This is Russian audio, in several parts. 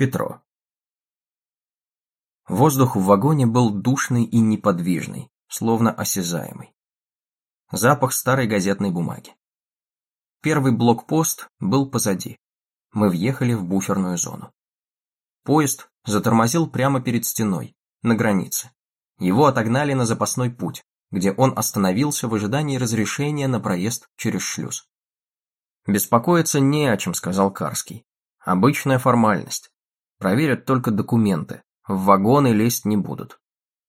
Петро. Воздух в вагоне был душный и неподвижный, словно осязаемый. Запах старой газетной бумаги. Первый блокпост был позади. Мы въехали в буферную зону. Поезд затормозил прямо перед стеной, на границе. Его отогнали на запасной путь, где он остановился в ожидании разрешения на проезд через шлюз. «Беспокоиться не о чем», — сказал Карский. «Обычная формальность. Проверят только документы. В вагоны лезть не будут.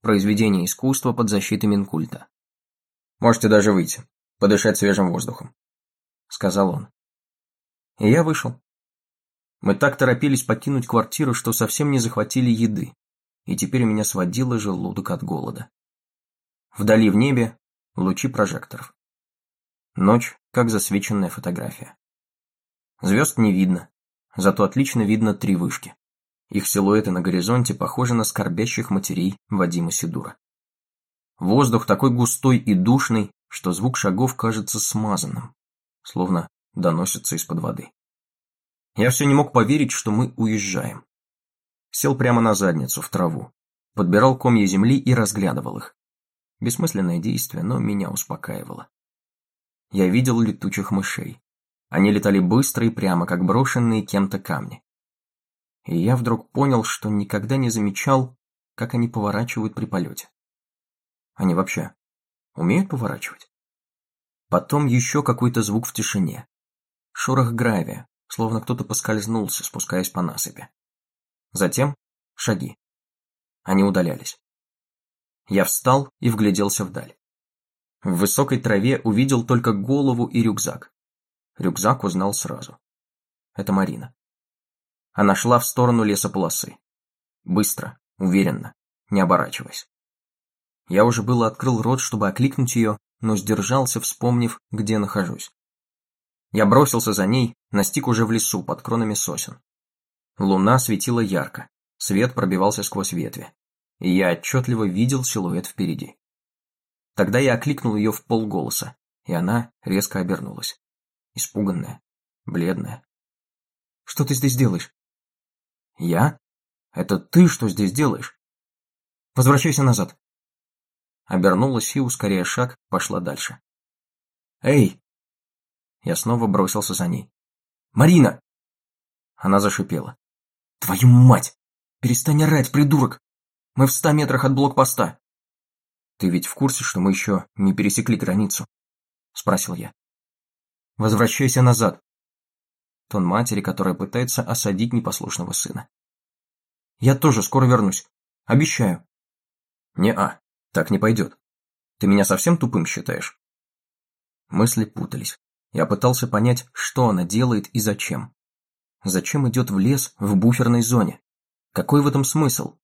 Произведение искусства под защитой Минкульта. Можете даже выйти, подышать свежим воздухом», — сказал он. И я вышел. Мы так торопились покинуть квартиру, что совсем не захватили еды, и теперь меня сводило желудок от голода. Вдали в небе лучи прожекторов. Ночь, как засвеченная фотография. Звезд не видно, зато отлично видно три вышки. Их силуэты на горизонте похожи на скорбящих матерей Вадима Сидура. Воздух такой густой и душный, что звук шагов кажется смазанным, словно доносится из-под воды. Я все не мог поверить, что мы уезжаем. Сел прямо на задницу, в траву, подбирал комья земли и разглядывал их. Бессмысленное действие, но меня успокаивало. Я видел летучих мышей. Они летали быстро и прямо, как брошенные кем-то камни. И я вдруг понял, что никогда не замечал, как они поворачивают при полете. Они вообще умеют поворачивать? Потом еще какой-то звук в тишине. Шорох гравия, словно кто-то поскользнулся, спускаясь по насыпи. Затем шаги. Они удалялись. Я встал и вгляделся вдаль. В высокой траве увидел только голову и рюкзак. Рюкзак узнал сразу. Это Марина. Она шла в сторону лесополосы. Быстро, уверенно, не оборачиваясь. Я уже было открыл рот, чтобы окликнуть ее, но сдержался, вспомнив, где нахожусь. Я бросился за ней, настиг уже в лесу под кронами сосен. Луна светила ярко, свет пробивался сквозь ветви и я отчетливо видел силуэт впереди. Тогда я окликнул ее в полголоса, и она резко обернулась. Испуганная, бледная. «Что ты здесь делаешь?» «Я? Это ты что здесь делаешь?» «Возвращайся назад». Обернулась и, ускоряя шаг, пошла дальше. «Эй!» Я снова бросился за ней. «Марина!» Она зашипела. «Твою мать! Перестань орать, придурок! Мы в ста метрах от блокпоста. Ты ведь в курсе, что мы еще не пересекли границу? Спросил я. Возвращайся назад. Тон матери, которая пытается осадить непослушного сына. Я тоже скоро вернусь. Обещаю. Не-а, так не пойдет. Ты меня совсем тупым считаешь? Мысли путались. Я пытался понять, что она делает и зачем. Зачем идет в лес в буферной зоне? Какой в этом смысл?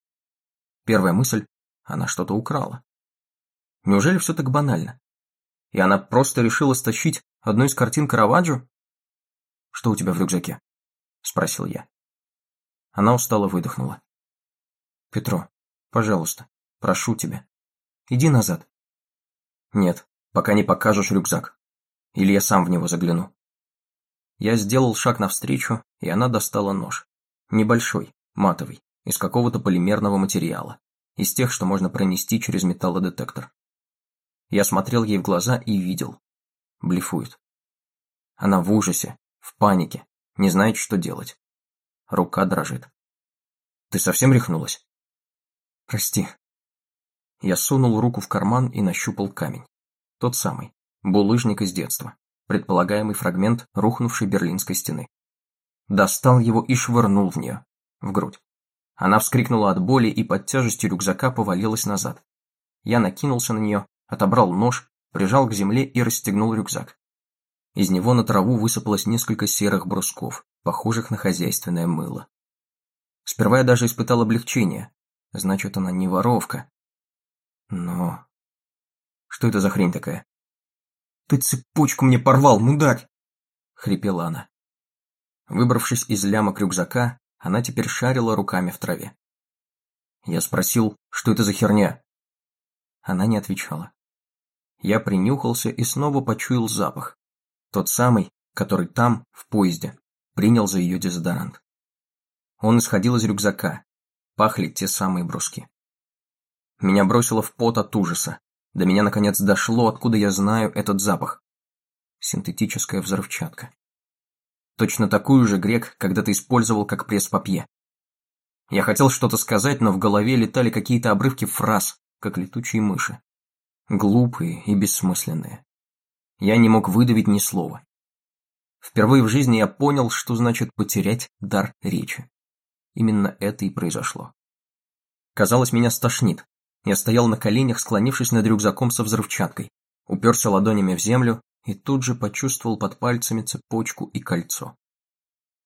Первая мысль – она что-то украла. Неужели все так банально? И она просто решила стащить одну из картин Караваджо? «Что у тебя в рюкзаке?» – спросил я. Она устало выдохнула. «Петро, пожалуйста, прошу тебя, иди назад». «Нет, пока не покажешь рюкзак. Или я сам в него загляну». Я сделал шаг навстречу, и она достала нож. Небольшой, матовый из какого-то полимерного материала, из тех, что можно пронести через металлодетектор. Я смотрел ей в глаза и видел. Блефует. Она в ужасе, в панике, не знает, что делать. Рука дрожит. Ты совсем рехнулась? Прости. Я сунул руку в карман и нащупал камень. Тот самый, булыжник из детства, предполагаемый фрагмент рухнувшей берлинской стены. Достал его и швырнул в нее, в грудь. Она вскрикнула от боли и под тяжестью рюкзака повалилась назад. Я накинулся на нее, отобрал нож, прижал к земле и расстегнул рюкзак. Из него на траву высыпалось несколько серых брусков, похожих на хозяйственное мыло. Сперва я даже испытал облегчение. Значит, она не воровка. Но... Что это за хрень такая? «Ты цепочку мне порвал, мудак!» — хрипела она. Выбравшись из лямок рюкзака, она теперь шарила руками в траве. Я спросил, что это за херня? Она не отвечала. Я принюхался и снова почуял запах. Тот самый, который там, в поезде, принял за ее дезодорант. Он исходил из рюкзака. Пахли те самые бруски. Меня бросило в пот от ужаса. До меня наконец дошло, откуда я знаю этот запах. Синтетическая взрывчатка. Точно такую же Грек когда-то использовал как пресс-папье. Я хотел что-то сказать, но в голове летали какие-то обрывки фраз, как летучие мыши. Глупые и бессмысленные. Я не мог выдавить ни слова. Впервые в жизни я понял, что значит потерять дар речи. Именно это и произошло. Казалось, меня стошнит. Я стоял на коленях, склонившись над рюкзаком со взрывчаткой, уперся ладонями в землю и тут же почувствовал под пальцами цепочку и кольцо.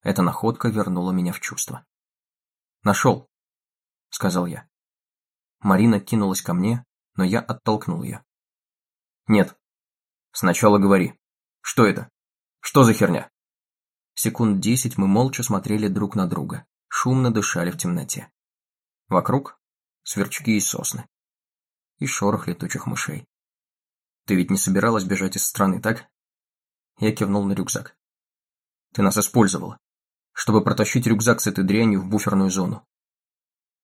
Эта находка вернула меня в чувство. «Нашел», — сказал я. Марина кинулась ко мне, но я оттолкнул ее. «Нет. Сначала говори. Что это? Что за херня?» Секунд десять мы молча смотрели друг на друга, шумно дышали в темноте. Вокруг сверчки и сосны. И шорох летучих мышей. Ты ведь не собиралась бежать из страны, так? Я кивнул на рюкзак. Ты нас использовала, чтобы протащить рюкзак с этой дрянью в буферную зону.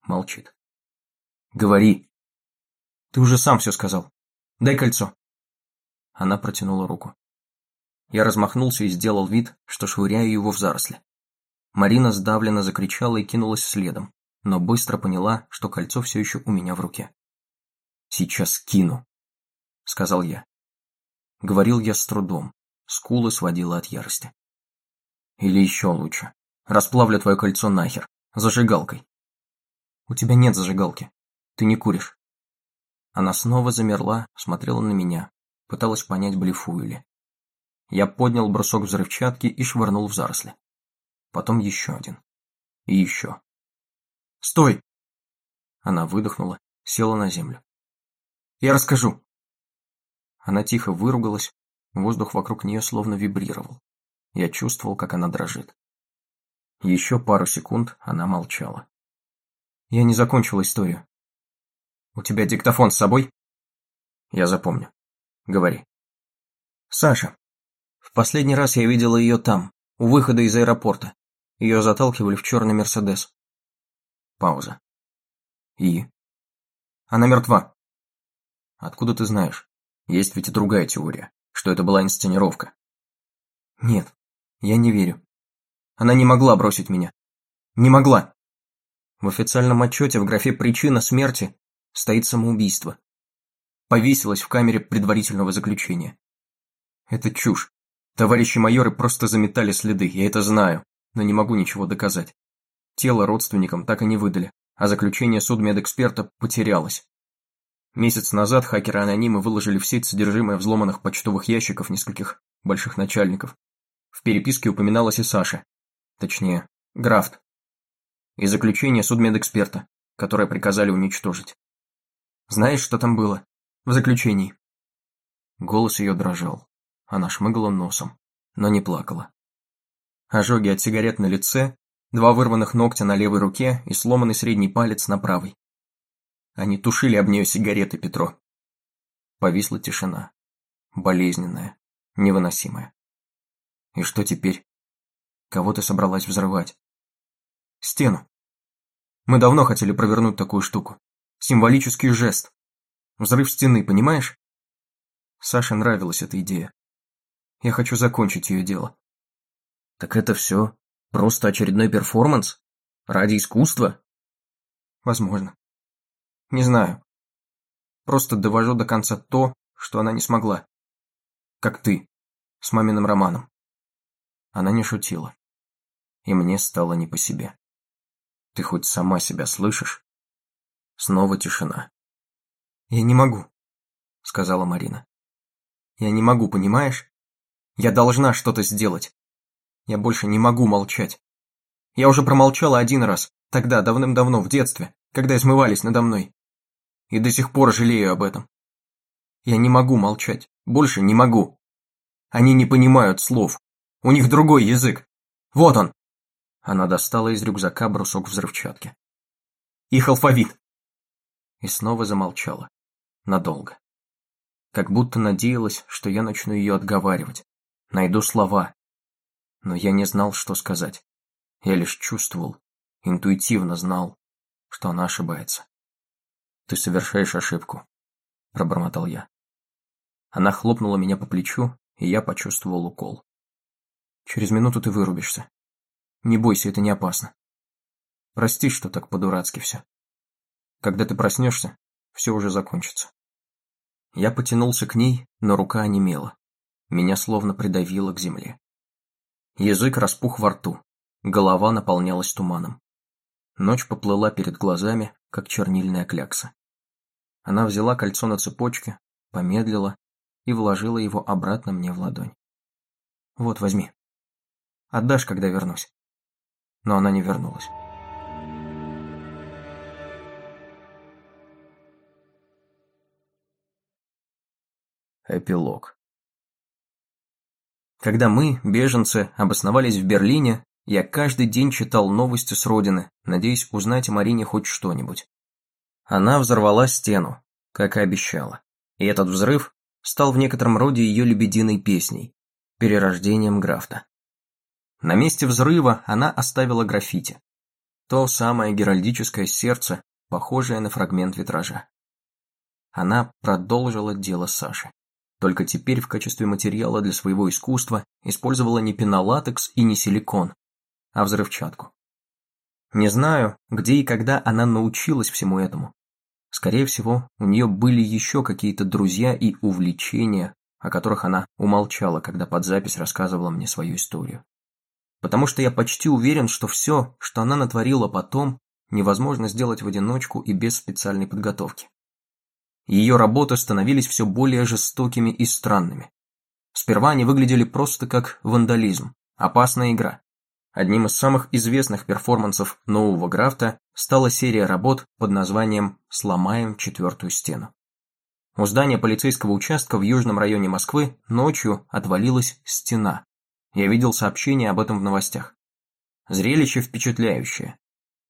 Молчит. Говори. Ты уже сам все сказал. Дай кольцо. Она протянула руку. Я размахнулся и сделал вид, что швыряю его в заросли. Марина сдавленно закричала и кинулась следом, но быстро поняла, что кольцо все еще у меня в руке. «Сейчас кину», — сказал я. Говорил я с трудом, скулы сводила от ярости. «Или еще лучше. Расплавлю твое кольцо нахер, зажигалкой». «У тебя нет зажигалки. Ты не куришь». Она снова замерла, смотрела на меня, пыталась понять, блефую ли. Я поднял брусок взрывчатки и швырнул в заросли. Потом еще один. И еще. Стой!» Она выдохнула, села на землю. «Я расскажу!» Она тихо выругалась, воздух вокруг нее словно вибрировал. Я чувствовал, как она дрожит. Еще пару секунд она молчала. «Я не закончила историю. У тебя диктофон с собой?» «Я запомню. Говори». «Саша. В последний раз я видела ее там, у выхода из аэропорта. Ее заталкивали в черный Мерседес. Пауза. И? Она мертва. Откуда ты знаешь? Есть ведь и другая теория, что это была инсценировка. Нет, я не верю. Она не могла бросить меня. Не могла. В официальном отчете в графе «Причина смерти» стоит самоубийство. Повесилась в камере предварительного заключения. Это чушь. Товарищи майоры просто заметали следы, я это знаю, но не могу ничего доказать. Тело родственникам так и не выдали, а заключение судмедэксперта потерялось. Месяц назад хакеры-анонимы выложили в сеть содержимое взломанных почтовых ящиков нескольких больших начальников. В переписке упоминалась и Саша. Точнее, Графт. И заключение судмедэксперта, которое приказали уничтожить. Знаешь, что там было? В заключении. Голос ее дрожал. Она шмыгала носом, но не плакала. Ожоги от сигарет на лице два вырванных ногтя на левой руке и сломанный средний палец на правой. Они тушили об нее сигареты Петро. Повисла тишина. Болезненная, невыносимая. И что теперь? Кого ты собралась взрывать? Стену. Мы давно хотели провернуть такую штуку. Символический жест. Взрыв стены, понимаешь? Саше нравилась эта идея. Я хочу закончить ее дело. Так это все Просто очередной перформанс? Ради искусства? Возможно. Не знаю. Просто довожу до конца то, что она не смогла. Как ты, с маминым романом. Она не шутила. И мне стало не по себе. Ты хоть сама себя слышишь? Снова тишина. Я не могу, сказала Марина. Я не могу, понимаешь? Я должна что-то сделать. Я больше не могу молчать. Я уже промолчала один раз, тогда, давным-давно, в детстве, когда измывались надо мной. И до сих пор жалею об этом. Я не могу молчать, больше не могу. Они не понимают слов. У них другой язык. Вот он. Она достала из рюкзака брусок взрывчатки. Их алфавит. И снова замолчала. Надолго. Как будто надеялась, что я начну ее отговаривать. Найду слова, но я не знал, что сказать. Я лишь чувствовал интуитивно знал, что она ошибается. «Ты совершаешь ошибку», – пробормотал я. Она хлопнула меня по плечу, и я почувствовал укол. «Через минуту ты вырубишься. Не бойся, это не опасно. Прости, что так по-дурацки все. Когда ты проснешься, все уже закончится». Я потянулся к ней, но рука онемела. Меня словно придавило к земле. Язык распух во рту, голова наполнялась туманом. Ночь поплыла перед глазами, как чернильная клякса. Она взяла кольцо на цепочке, помедлила и вложила его обратно мне в ладонь. «Вот, возьми. Отдашь, когда вернусь». Но она не вернулась. Эпилог Когда мы, беженцы, обосновались в Берлине, я каждый день читал новости с родины, надеясь узнать о Марине хоть что-нибудь. Она взорвала стену, как и обещала. И этот взрыв стал в некотором роде ее лебединой песней, перерождением Графта. На месте взрыва она оставила граффити. То самое геральдическое сердце, похожее на фрагмент витража. Она продолжила дело Саши. Только теперь в качестве материала для своего искусства использовала не пенолатекс и не силикон, а взрывчатку. Не знаю, где и когда она научилась всему этому. Скорее всего, у нее были еще какие-то друзья и увлечения, о которых она умолчала, когда под запись рассказывала мне свою историю. Потому что я почти уверен, что все, что она натворила потом, невозможно сделать в одиночку и без специальной подготовки. Ее работы становились все более жестокими и странными. Сперва они выглядели просто как вандализм, опасная игра. Одним из самых известных перформансов нового Графта стала серия работ под названием «Сломаем четвертую стену». У здания полицейского участка в южном районе Москвы ночью отвалилась стена. Я видел сообщения об этом в новостях. Зрелище впечатляющее.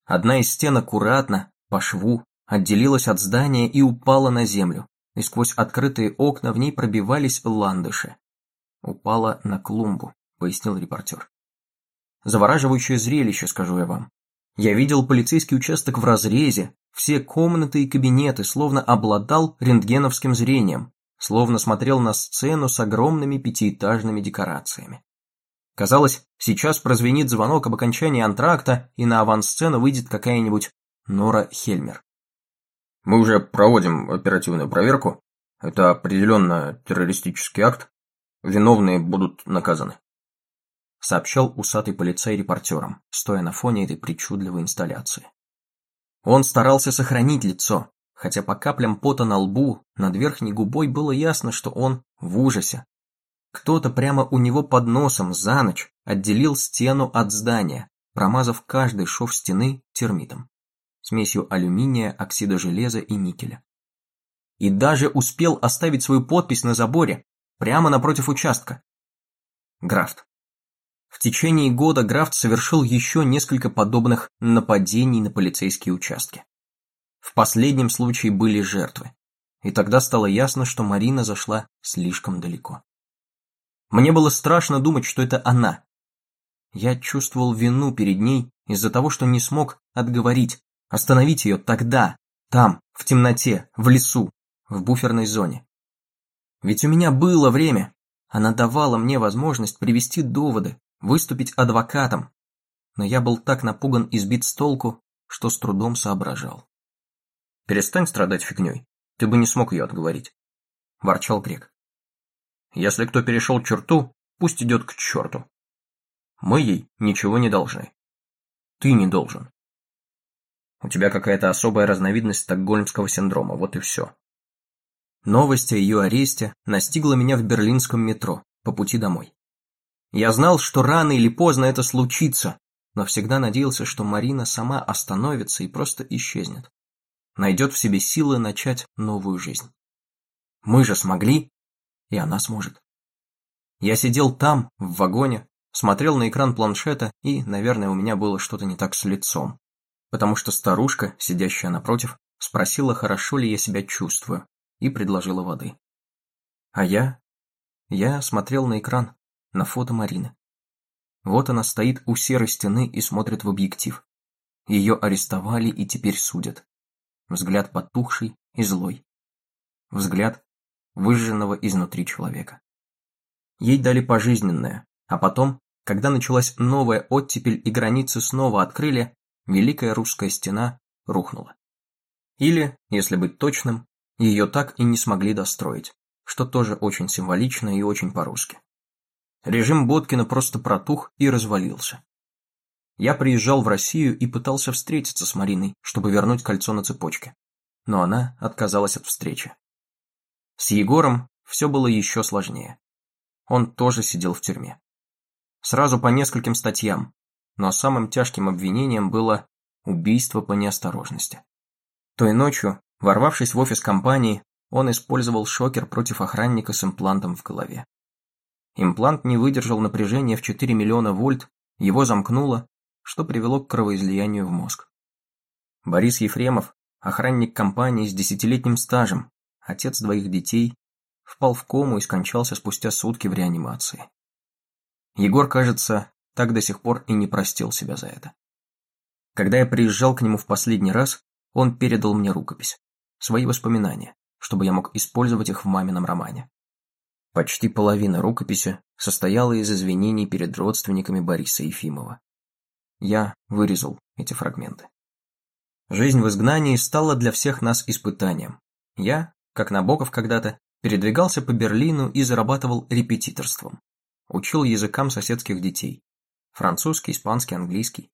Одна из стен аккуратно, по шву, отделилась от здания и упала на землю, и сквозь открытые окна в ней пробивались ландыши. «Упала на клумбу», — пояснил репортер. Завораживающее зрелище, скажу я вам. Я видел полицейский участок в разрезе, все комнаты и кабинеты, словно обладал рентгеновским зрением, словно смотрел на сцену с огромными пятиэтажными декорациями. Казалось, сейчас прозвенит звонок об окончании антракта, и на авансцену выйдет какая-нибудь Нора Хельмер. Мы уже проводим оперативную проверку. Это определенно террористический акт. Виновные будут наказаны сообщал усатый полицай репортерам, стоя на фоне этой причудливой инсталляции. Он старался сохранить лицо, хотя по каплям пота на лбу, над верхней губой было ясно, что он в ужасе. Кто-то прямо у него под носом за ночь отделил стену от здания, промазав каждый шов стены термитом, смесью алюминия, оксида железа и никеля. И даже успел оставить свою подпись на заборе, прямо напротив участка. Графт. В течение года Графт совершил еще несколько подобных нападений на полицейские участки. В последнем случае были жертвы, и тогда стало ясно, что Марина зашла слишком далеко. Мне было страшно думать, что это она. Я чувствовал вину перед ней из-за того, что не смог отговорить, остановить ее тогда, там, в темноте, в лесу, в буферной зоне. Ведь у меня было время, она давала мне возможность привести доводы, выступить адвокатом, но я был так напуган и сбит с толку, что с трудом соображал. «Перестань страдать фигней, ты бы не смог ее отговорить», – ворчал Грек. «Если кто перешел черту, пусть идет к черту. Мы ей ничего не должны. Ты не должен. У тебя какая-то особая разновидность стокгольмского синдрома, вот и все». Новость о ее аресте настигла меня в берлинском метро по пути домой. Я знал, что рано или поздно это случится, но всегда надеялся, что Марина сама остановится и просто исчезнет. Найдет в себе силы начать новую жизнь. Мы же смогли, и она сможет. Я сидел там, в вагоне, смотрел на экран планшета, и, наверное, у меня было что-то не так с лицом, потому что старушка, сидящая напротив, спросила, хорошо ли я себя чувствую, и предложила воды. А я... Я смотрел на экран, на фото Марины. Вот она стоит у серой стены и смотрит в объектив. ее арестовали и теперь судят. Взгляд потухший и злой. Взгляд выжженного изнутри человека. Ей дали пожизненное, а потом, когда началась новая оттепель и границы снова открыли, Великая Русская Стена рухнула. Или, если быть точным, ее так и не смогли достроить, что тоже очень символично и очень по-русски. Режим Боткина просто протух и развалился. Я приезжал в Россию и пытался встретиться с Мариной, чтобы вернуть кольцо на цепочке. Но она отказалась от встречи. С Егором все было еще сложнее. Он тоже сидел в тюрьме. Сразу по нескольким статьям, но самым тяжким обвинением было убийство по неосторожности. Той ночью, ворвавшись в офис компании, он использовал шокер против охранника с имплантом в голове. Имплант не выдержал напряжения в 4 миллиона вольт, его замкнуло, что привело к кровоизлиянию в мозг. Борис Ефремов, охранник компании с десятилетним стажем, отец двоих детей, впал в кому и скончался спустя сутки в реанимации. Егор, кажется, так до сих пор и не простил себя за это. Когда я приезжал к нему в последний раз, он передал мне рукопись, свои воспоминания, чтобы я мог использовать их в мамином романе. Почти половина рукописи состояла из извинений перед родственниками Бориса Ефимова. Я вырезал эти фрагменты. Жизнь в изгнании стала для всех нас испытанием. Я, как Набоков когда-то, передвигался по Берлину и зарабатывал репетиторством. Учил языкам соседских детей. Французский, испанский, английский.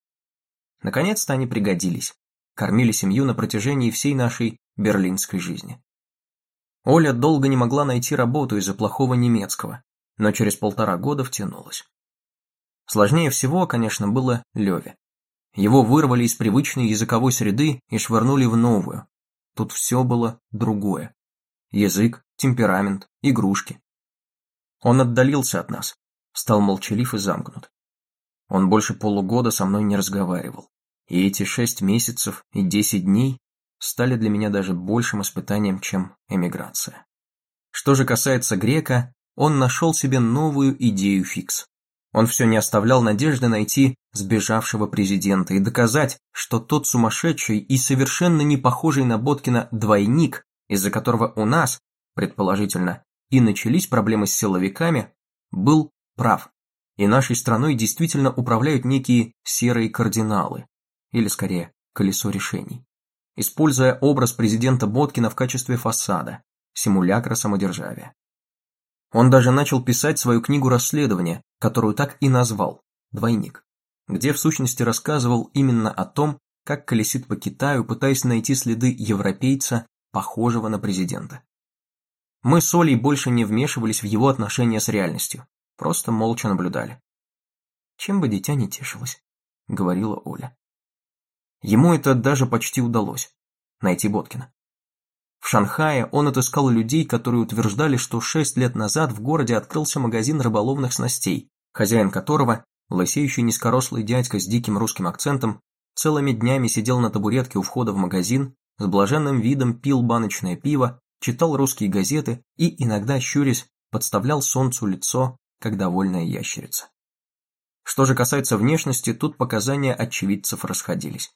Наконец-то они пригодились. Кормили семью на протяжении всей нашей берлинской жизни. Оля долго не могла найти работу из-за плохого немецкого, но через полтора года втянулась. Сложнее всего, конечно, было Леве. Его вырвали из привычной языковой среды и швырнули в новую. Тут все было другое. Язык, темперамент, игрушки. Он отдалился от нас, стал молчалив и замкнут. Он больше полугода со мной не разговаривал. И эти шесть месяцев и десять дней стали для меня даже большим испытанием, чем эмиграция. Что же касается Грека, он нашел себе новую идею фикс. Он все не оставлял надежды найти сбежавшего президента и доказать, что тот сумасшедший и совершенно не похожий на Боткина двойник, из-за которого у нас, предположительно, и начались проблемы с силовиками, был прав. И нашей страной действительно управляют некие серые кардиналы, или скорее, колесо решений. Используя образ президента Боткина в качестве фасада, симулякра самодержавия. Он даже начал писать свою книгу расследования, которую так и назвал «Двойник», где в сущности рассказывал именно о том, как колесит по Китаю, пытаясь найти следы европейца, похожего на президента. Мы с Олей больше не вмешивались в его отношения с реальностью, просто молча наблюдали. «Чем бы дитя не тешилось», — говорила Оля. Ему это даже почти удалось – найти Боткина. В Шанхае он отыскал людей, которые утверждали, что шесть лет назад в городе открылся магазин рыболовных снастей, хозяин которого, лысеющий низкорослый дядька с диким русским акцентом, целыми днями сидел на табуретке у входа в магазин, с блаженным видом пил баночное пиво, читал русские газеты и, иногда щурясь, подставлял солнцу лицо, как довольная ящерица. Что же касается внешности, тут показания очевидцев расходились.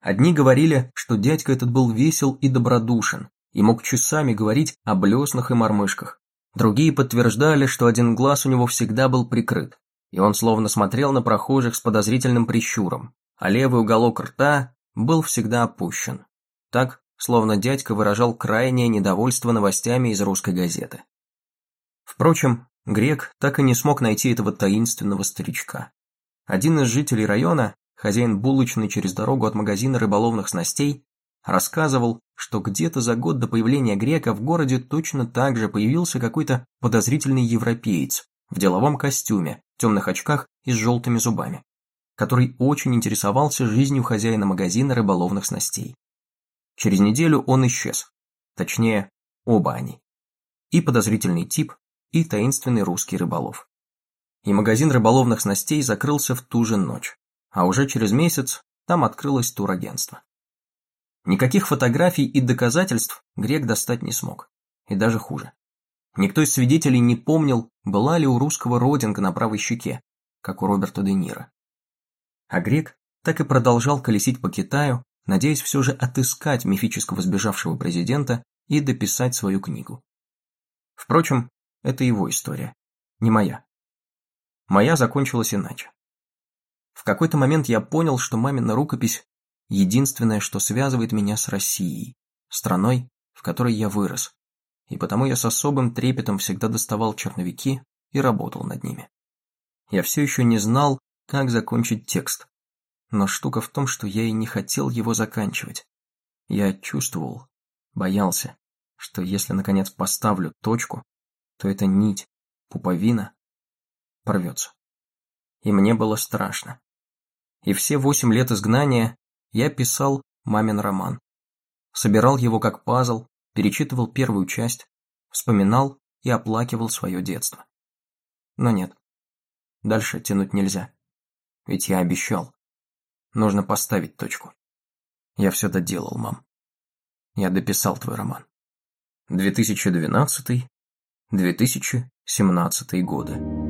Одни говорили, что дядька этот был весел и добродушен, и мог часами говорить о блеснах и мормышках. Другие подтверждали, что один глаз у него всегда был прикрыт, и он словно смотрел на прохожих с подозрительным прищуром, а левый уголок рта был всегда опущен. Так, словно дядька выражал крайнее недовольство новостями из русской газеты. Впрочем, Грек так и не смог найти этого таинственного старичка. Один из жителей района, хозяин булочной через дорогу от магазина рыболовных снастей, рассказывал, что где-то за год до появления грека в городе точно так же появился какой-то подозрительный европеец в деловом костюме, темных очках и с желтыми зубами, который очень интересовался жизнью хозяина магазина рыболовных снастей. Через неделю он исчез, точнее, оба они. И подозрительный тип, и таинственный русский рыболов. И магазин рыболовных снастей закрылся в ту же ночь а уже через месяц там открылось турагентство. Никаких фотографий и доказательств Грек достать не смог. И даже хуже. Никто из свидетелей не помнил, была ли у русского родинка на правой щеке, как у Роберта Де Ниро. А Грек так и продолжал колесить по Китаю, надеясь все же отыскать мифического сбежавшего президента и дописать свою книгу. Впрочем, это его история, не моя. Моя закончилась иначе. В какой-то момент я понял, что мамина рукопись – единственное, что связывает меня с Россией, страной, в которой я вырос, и потому я с особым трепетом всегда доставал черновики и работал над ними. Я все еще не знал, как закончить текст, но штука в том, что я и не хотел его заканчивать. Я чувствовал, боялся, что если наконец поставлю точку, то эта нить, пуповина, порвется. И мне было страшно. И все восемь лет изгнания я писал мамин роман. Собирал его как пазл, перечитывал первую часть, вспоминал и оплакивал свое детство. Но нет, дальше тянуть нельзя. Ведь я обещал. Нужно поставить точку. Я все доделал, мам. Я дописал твой роман. 2012-2017 годы.